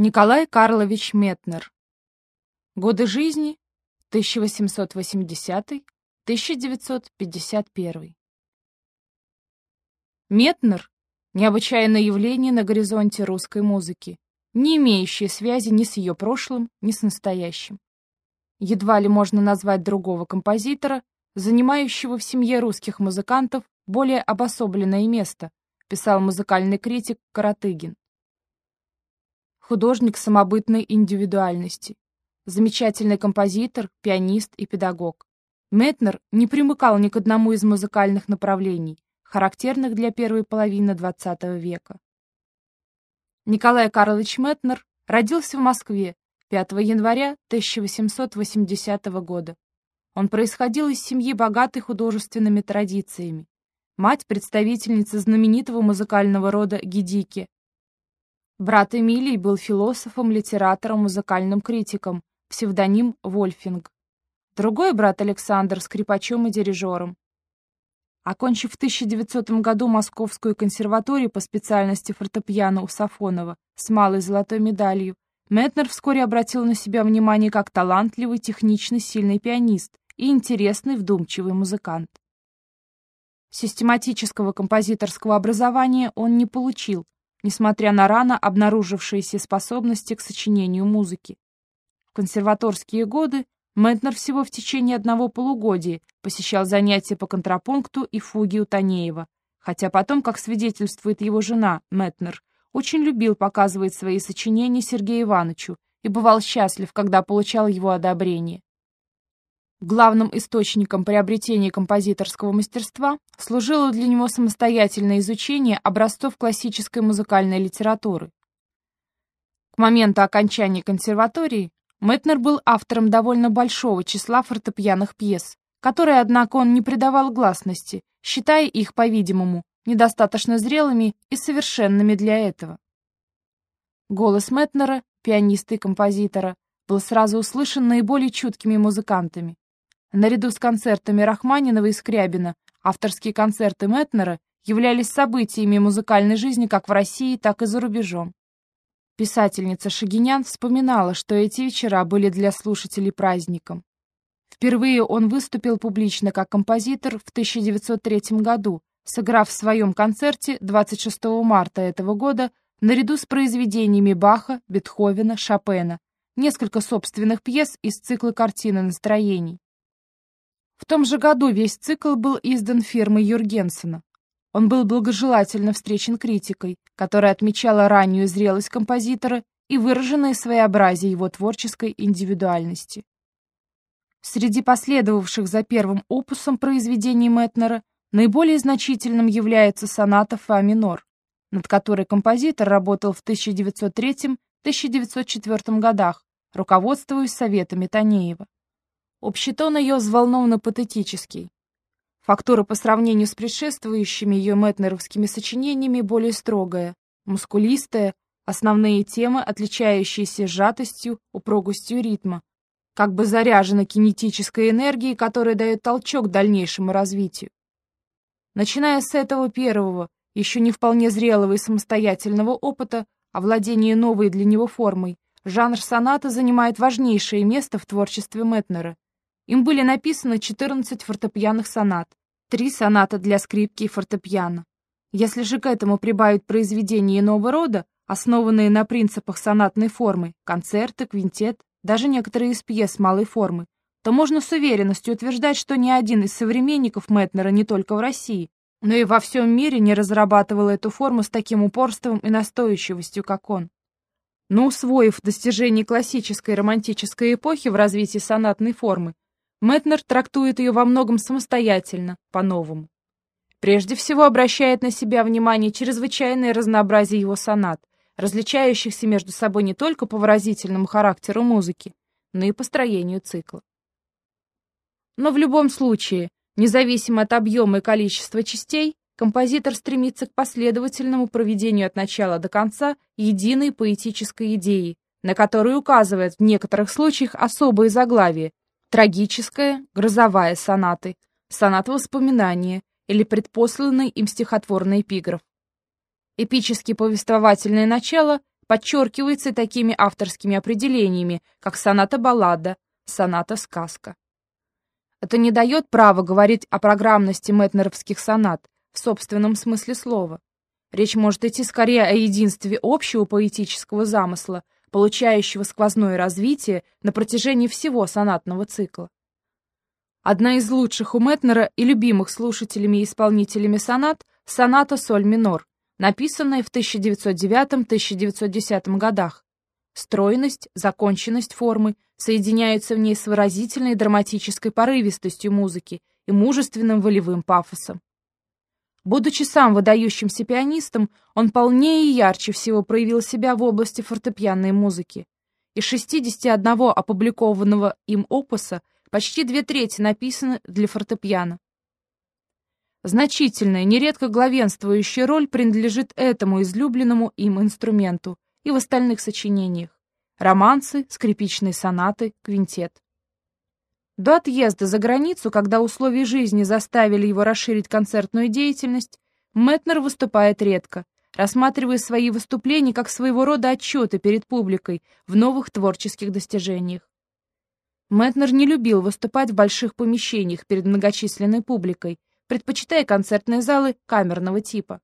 Николай Карлович Метнер. Годы жизни 1880-1951. Метнер – необычайное явление на горизонте русской музыки, не имеющее связи ни с ее прошлым, ни с настоящим. Едва ли можно назвать другого композитора, занимающего в семье русских музыкантов более обособленное место, писал музыкальный критик Каратыгин художник самобытной индивидуальности, замечательный композитор, пианист и педагог. Метнер не примыкал ни к одному из музыкальных направлений, характерных для первой половины XX века. Николай Карлович Метнер родился в Москве 5 января 1880 года. Он происходил из семьи богатой художественными традициями. Мать – представительница знаменитого музыкального рода Гедики, Брат Эмилий был философом, литератором, музыкальным критиком, псевдоним Вольфинг. Другой брат Александр – скрипачом и дирижером. Окончив в 1900 году Московскую консерваторию по специальности фортепиано у Сафонова с малой золотой медалью, Метнер вскоре обратил на себя внимание как талантливый, техничный, сильный пианист и интересный, вдумчивый музыкант. Систематического композиторского образования он не получил, несмотря на рано обнаружившиеся способности к сочинению музыки. В консерваторские годы Мэтнер всего в течение одного полугодия посещал занятия по контрапункту и фуге у Танеева, хотя потом, как свидетельствует его жена, Мэтнер, очень любил показывать свои сочинения Сергею Ивановичу и бывал счастлив, когда получал его одобрение. Главным источником приобретения композиторского мастерства служило для него самостоятельное изучение образцов классической музыкальной литературы. К моменту окончания консерватории Мэтнер был автором довольно большого числа фортепианных пьес, которые, однако, он не придавал гласности, считая их, по-видимому, недостаточно зрелыми и совершенными для этого. Голос Мэтнера, пианиста и композитора, был сразу услышан наиболее чуткими музыкантами. Наряду с концертами Рахманинова и Скрябина авторские концерты Метнера являлись событиями музыкальной жизни как в России, так и за рубежом. Писательница Шагинян вспоминала, что эти вечера были для слушателей праздником. Впервые он выступил публично как композитор в 1903 году, сыграв в своем концерте 26 марта этого года наряду с произведениями Баха, Бетховена, Шопена, несколько собственных пьес из цикла «Картины настроений». В том же году весь цикл был издан фирмой Юргенсена. Он был благожелательно встречен критикой, которая отмечала раннюю зрелость композитора и выраженное своеобразие его творческой индивидуальности. Среди последовавших за первым опусом произведений Метнера наиболее значительным является соната фа минор, над которой композитор работал в 1903-1904 годах, руководствуясь советами Танеева. Общий тон ее взволнованно-патетический. Фактура по сравнению с предшествующими ее метнеровскими сочинениями более строгая, мускулистая, основные темы, отличающиеся сжатостью, упругостью ритма, как бы заряжена кинетической энергией, которая дает толчок дальнейшему развитию. Начиная с этого первого, еще не вполне зрелого и самостоятельного опыта, овладения новой для него формой, жанр соната занимает важнейшее место в творчестве Метнера – им были написаны 14 фортепианных сонат, три соната для скрипки и фортепиано. Если же к этому прибавить произведения иного рода, основанные на принципах сонатной формы, концерты, квинтет, даже некоторые из пьес малой формы, то можно с уверенностью утверждать, что ни один из современников Метнера не только в России, но и во всем мире не разрабатывал эту форму с таким упорством и настойчивостью, как он. Но усвоив достижения классической романтической эпохи в развитии сонатной формы, Мэтнер трактует ее во многом самостоятельно, по-новому. Прежде всего обращает на себя внимание чрезвычайное разнообразие его сонат, различающихся между собой не только по выразительному характеру музыки, но и по строению цикла. Но в любом случае, независимо от объема и количества частей, композитор стремится к последовательному проведению от начала до конца единой поэтической идеи, на которую указывает в некоторых случаях особые заглавия, трагическая, грозовая сонаты, соната воспоминания или предпосланный им стихотворный эпиграф. Эпически повествовательное начало подчеркивается такими авторскими определениями, как соната-баллада, соната-сказка. Это не дает права говорить о программности метнеровских сонат в собственном смысле слова. Речь может идти скорее о единстве общего поэтического замысла, получающего сквозное развитие на протяжении всего сонатного цикла. Одна из лучших у Метнера и любимых слушателями и исполнителями сонат – соната «Соль минор», написанная в 1909-1910 годах. Стройность, законченность формы соединяются в ней с выразительной драматической порывистостью музыки и мужественным волевым пафосом. Будучи сам выдающимся пианистом, он полнее и ярче всего проявил себя в области фортепианной музыки. Из 61 опубликованного им опуса почти две трети написаны для фортепиано. Значительная, нередко главенствующая роль принадлежит этому излюбленному им инструменту и в остальных сочинениях. Романсы, скрипичные сонаты, квинтет. До отъезда за границу, когда условия жизни заставили его расширить концертную деятельность, Мэтнер выступает редко, рассматривая свои выступления как своего рода отчеты перед публикой в новых творческих достижениях. Мэтнер не любил выступать в больших помещениях перед многочисленной публикой, предпочитая концертные залы камерного типа.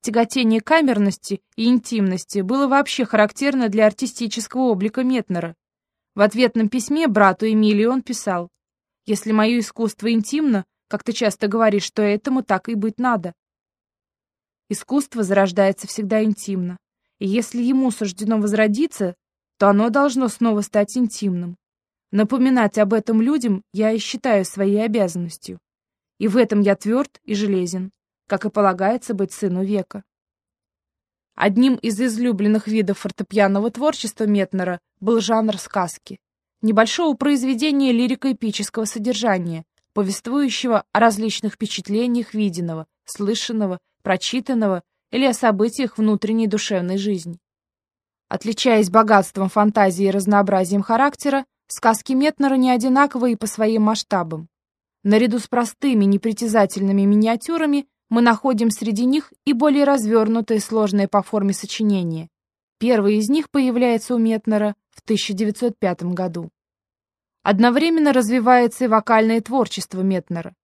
Тяготение камерности и интимности было вообще характерно для артистического облика Метнера. В ответном письме брату Эмилию он писал, «Если мое искусство интимно, как ты часто говоришь, то этому так и быть надо». Искусство зарождается всегда интимно, и если ему суждено возродиться, то оно должно снова стать интимным. Напоминать об этом людям я и считаю своей обязанностью. И в этом я тверд и железен, как и полагается быть сыну века. Одним из излюбленных видов фортепианного творчества Метнера был жанр сказки, небольшого произведения лирико-эпического содержания, повествующего о различных впечатлениях виденного, слышанного, прочитанного или о событиях внутренней душевной жизни. Отличаясь богатством фантазии и разнообразием характера, сказки Метнера не одинаковы и по своим масштабам. Наряду с простыми непритязательными миниатюрами мы находим среди них и более развернутые сложные по форме сочинения. Первый из них появляется у Метнера в 1905 году. Одновременно развивается и вокальное творчество Метнера.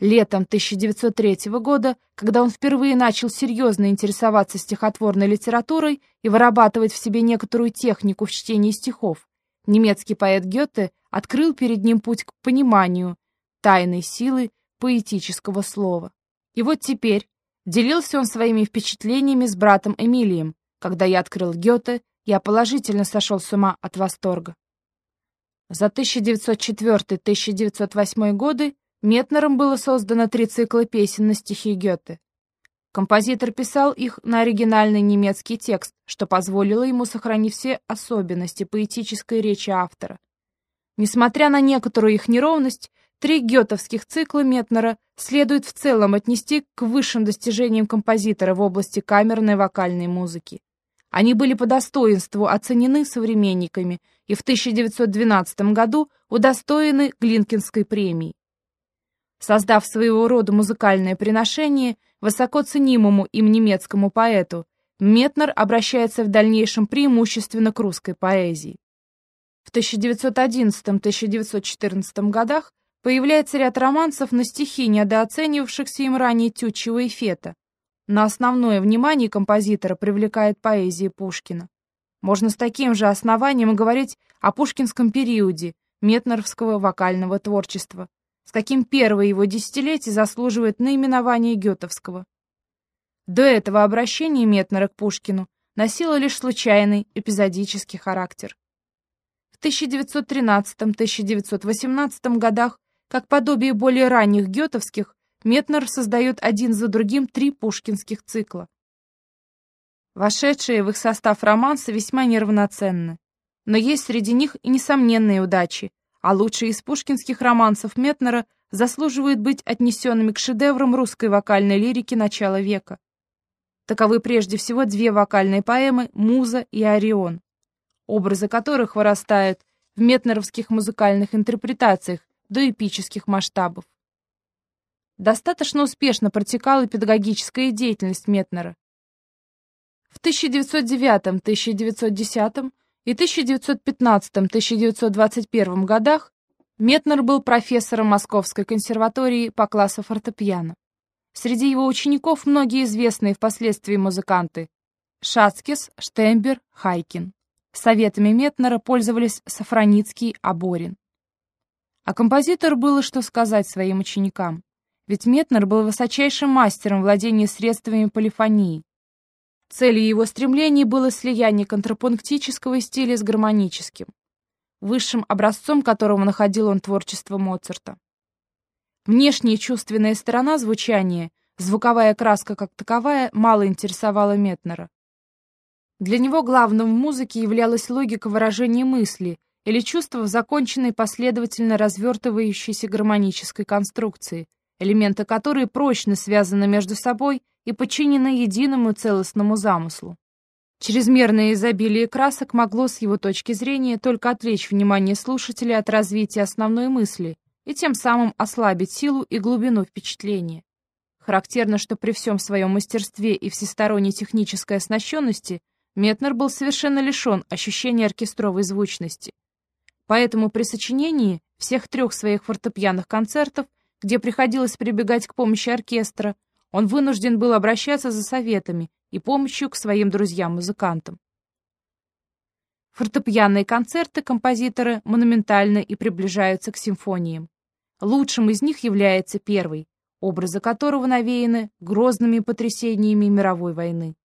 Летом 1903 года, когда он впервые начал серьезно интересоваться стихотворной литературой и вырабатывать в себе некоторую технику в чтении стихов, немецкий поэт Гёте открыл перед ним путь к пониманию тайной силы поэтического слова. И вот теперь делился он своими впечатлениями с братом Эмилием. Когда я открыл Гёте, я положительно сошел с ума от восторга. За 1904-1908 годы Метнером было создано три цикла песен на стихи Гёте. Композитор писал их на оригинальный немецкий текст, что позволило ему сохранить все особенности поэтической речи автора. Несмотря на некоторую их неровность, три гетовских цикла Метнера следует в целом отнести к высшим достижениям композитора в области камерной вокальной музыки. Они были по достоинству оценены современниками и в 1912 году удостоены Глинкинской премии создав своего рода музыкальное приношение высоко ценимому им немецкому поэту, Метнер обращается в дальнейшем преимущественно к русской поэзии. В 1911-1914 годах появляется ряд романсов на стихи, недооценивавшихся им ранее Тютчева и Фета. На основное внимание композитора привлекает поэзия Пушкина. Можно с таким же основанием говорить о пушкинском периоде метнеровского вокального творчества, с каким первое его десятилетие заслуживает наименования Гетовского. До этого обращение Метнера к Пушкину носило лишь случайный эпизодический характер. В 1913-1918 годах, как подобие более ранних гетовских, Метнер создает один за другим три пушкинских цикла. Вошедшие в их состав романсы весьма неравноценны, но есть среди них и несомненные удачи, а лучшие из пушкинских романсов Метнера заслуживают быть отнесенными к шедеврам русской вокальной лирики начала века. Таковы прежде всего две вокальные поэмы «Муза» и «Орион», образы которых вырастают в метнеровских музыкальных интерпретациях до эпических масштабов. Достаточно успешно протекала педагогическая деятельность Метнера. В В 1909, 1910 и 1915-1921 годах Метнер был профессором Московской консерватории по классу фортепиано. Среди его учеников многие известные впоследствии музыканты Шацкис, Штембер, Хайкин. Советами Метнера пользовались Сафраницкий, Аборин. А композитор было что сказать своим ученикам. Ведь Метнер был высочайшим мастером владения средствами полифонии. Целью его стремлений было слияние контрапунктического стиля с гармоническим, высшим образцом которого находил он творчество Моцарта. Внешняя чувственная сторона звучания, звуковая краска как таковая, мало интересовала Метнера. Для него главным в музыке являлась логика выражения мысли или чувства в законченной последовательно развертывающейся гармонической конструкции, элементы которой прочно связаны между собой и подчинены единому целостному замыслу. Чрезмерное изобилие красок могло с его точки зрения только отвлечь внимание слушателя от развития основной мысли и тем самым ослабить силу и глубину впечатления. Характерно, что при всем своем мастерстве и всесторонней технической оснащенности Метнер был совершенно лишен ощущения оркестровой звучности. Поэтому при сочинении всех трех своих фортепианных концертов, где приходилось прибегать к помощи оркестра, он вынужден был обращаться за советами и помощью к своим друзьям-музыкантам. Фортепианные концерты композитора монументальны и приближаются к симфониям. Лучшим из них является первый, образы которого навеяны грозными потрясениями мировой войны.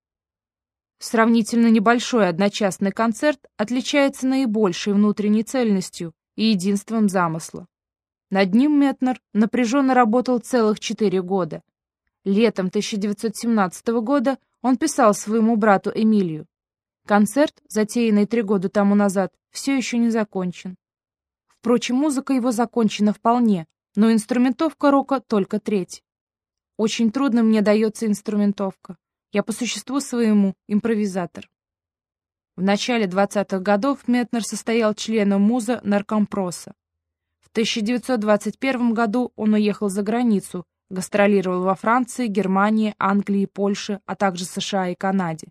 Сравнительно небольшой одночасный концерт отличается наибольшей внутренней цельностью и единством замысла. Над ним Метнер напряженно работал целых четыре года, Летом 1917 года он писал своему брату Эмилию. Концерт, затеянный три года тому назад, все еще не закончен. Впрочем, музыка его закончена вполне, но инструментовка рока только треть. Очень трудно мне дается инструментовка. Я по существу своему импровизатор. В начале 20-х годов Метнер состоял членом муза наркомпроса. В 1921 году он уехал за границу, Гастролировал во Франции, Германии, Англии, Польше, а также США и Канаде.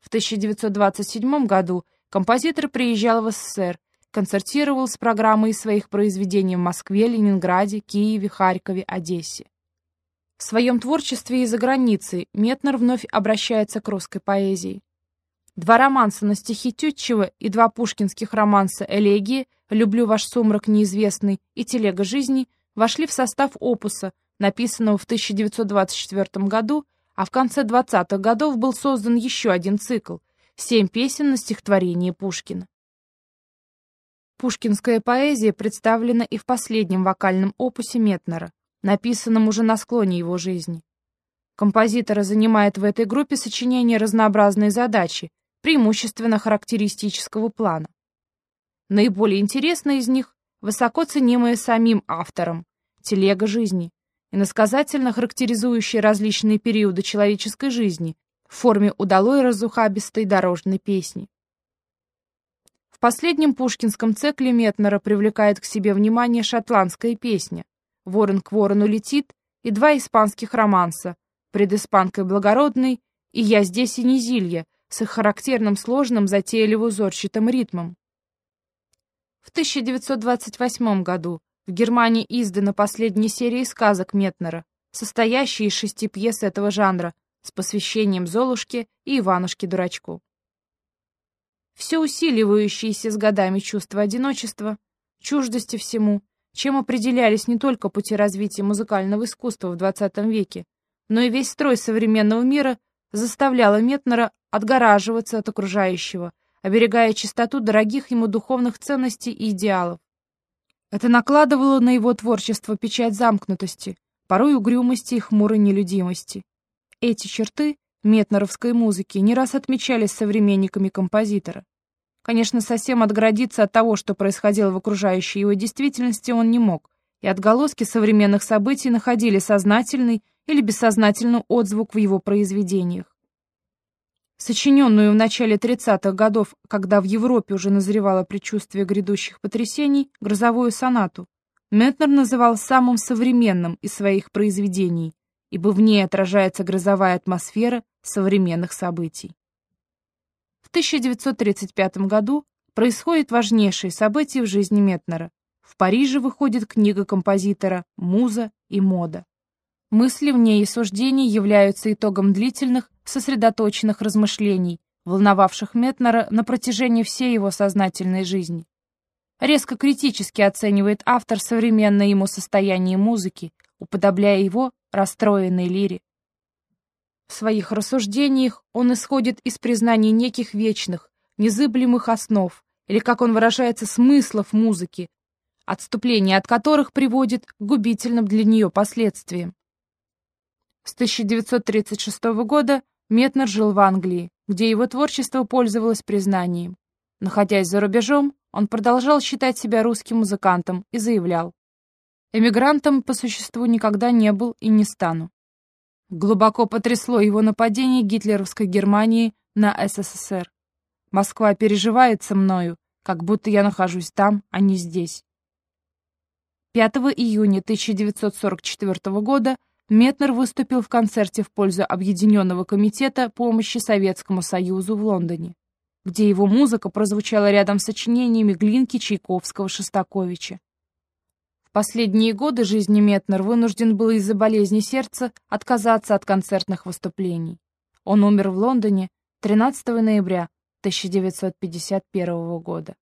В 1927 году композитор приезжал в СССР, концертировал с программой своих произведений в Москве, Ленинграде, Киеве, Харькове, Одессе. В своем творчестве и за границей Метнер вновь обращается к русской поэзии. Два романса на стихи Тютчева и два пушкинских романса «Элегии», «Люблю ваш сумрак неизвестный» и «Телега жизни» вошли в состав опуса – написанного в 1924 году, а в конце 20-х годов был создан еще один цикл «Семь песен на стихотворение Пушкина». Пушкинская поэзия представлена и в последнем вокальном опусе Метнера, написанном уже на склоне его жизни. Композитора занимает в этой группе сочинения разнообразные задачи, преимущественно характеристического плана. Наиболее интересная из них – высоко ценимая самим автором «Телега жизни», иносказательно характеризующие различные периоды человеческой жизни в форме удалой разухабистой дорожной песни. В последнем пушкинском цикле Метнера привлекает к себе внимание шотландская песня «Ворон к ворону летит» и два испанских романса «Пред испанкой благородной» и «Я здесь и не зилья» с их характерным сложным затейливо-узорчатым ритмом. В 1928 году в Германии издана последняя серия сказок Метнера, состоящая из шести пьес этого жанра, с посвящением Золушке и Иванушке-дурачку. Все усиливающиеся с годами чувство одиночества, чуждости всему, чем определялись не только пути развития музыкального искусства в XX веке, но и весь строй современного мира заставляло Метнера отгораживаться от окружающего, оберегая чистоту дорогих ему духовных ценностей и идеалов. Это накладывало на его творчество печать замкнутости, порой угрюмости и хмурой нелюдимости. Эти черты метнеровской музыки не раз отмечались современниками композитора. Конечно, совсем отгородиться от того, что происходило в окружающей его действительности, он не мог, и отголоски современных событий находили сознательный или бессознательный отзвук в его произведениях. Сочиненную в начале 30-х годов, когда в Европе уже назревало предчувствие грядущих потрясений, «Грозовую сонату», Метнер называл самым современным из своих произведений, ибо в ней отражается грозовая атмосфера современных событий. 1935 году происходит важнейшее событие в жизни Метнера. В Париже выходит книга композитора «Муза и мода». Мысли в ней и суждения являются итогом длительных, сосредоточенных размышлений, волновавших Метнера на протяжении всей его сознательной жизни. Резко критически оценивает автор современное ему состояние музыки, уподобляя его расстроенной лире. В своих рассуждениях он исходит из признаний неких вечных, незыблемых основ, или, как он выражается, смыслов музыки, отступление от которых приводит к губительным для нее последствиям. С 1936 года Метнер жил в Англии, где его творчество пользовалось признанием. Находясь за рубежом, он продолжал считать себя русским музыкантом и заявлял, «Эмигрантом по существу никогда не был и не стану». Глубоко потрясло его нападение гитлеровской Германии на СССР. Москва переживает со мною, как будто я нахожусь там, а не здесь. 5 июня 1944 года Метнер выступил в концерте в пользу Объединенного комитета помощи Советскому Союзу в Лондоне, где его музыка прозвучала рядом с сочинениями Глинки, Чайковского, Шостаковича. В последние годы жизни Метнер вынужден был из-за болезни сердца отказаться от концертных выступлений. Он умер в Лондоне 13 ноября 1951 года.